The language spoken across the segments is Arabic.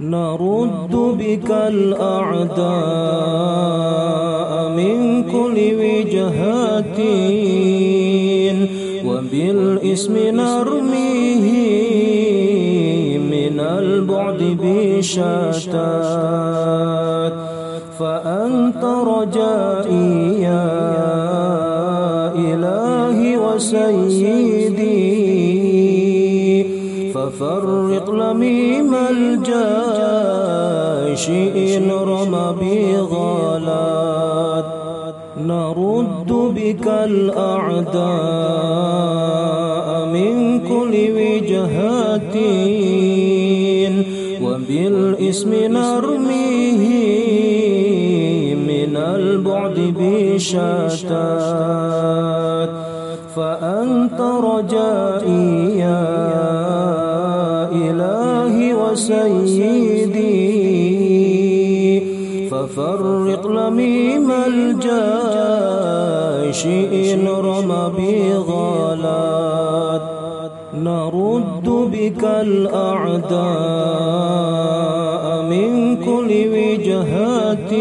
نرد بك الأعداء من كل وجهات وبالاسم نرميه من البعد بشتات فأنت رجائي يا إلهي وسيدي. ففرق لميم الجيش إن رمى بغلات نرد بك الأعداء من كل وجهات وبالاسم نرميه من البعد بشتات. فأنت رجائي يا إلهي وسيدي. ففرق لميم الجيش إن رمى بغلات. نرد بك الأعداء من كل وجهات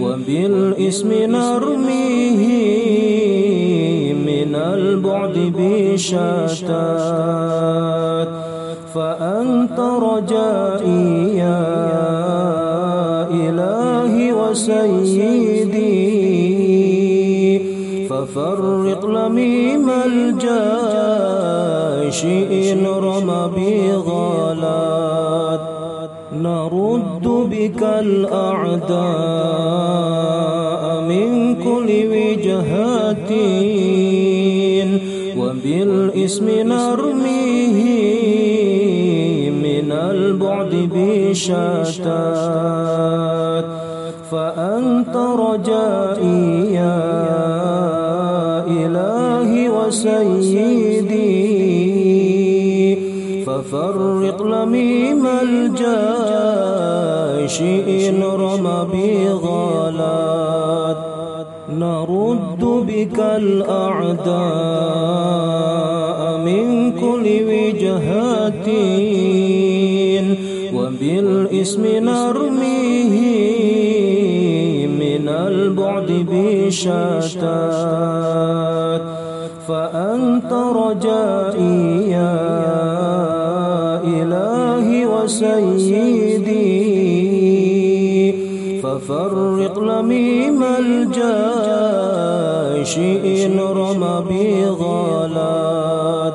وبالاسم نرميه من البعد بشتات. فأنت رجائي يا إلهي وسيدي. ففرق لميم الجيش إن رمى بغلات. نرد بك الأعداء من كل وجهات وبالاسم نرميه البعد بشتات فأنت رجائي يا إلهي وسيدي ففرق لميم الجيش إن رمى بغلات نرد بك الأعداء من كل وجهات وبالاسم نرميه من البعد بشتات. فأنت رجائي يا إلهي وسيدي. ففرق لميم الجيش إن رمى بغلات.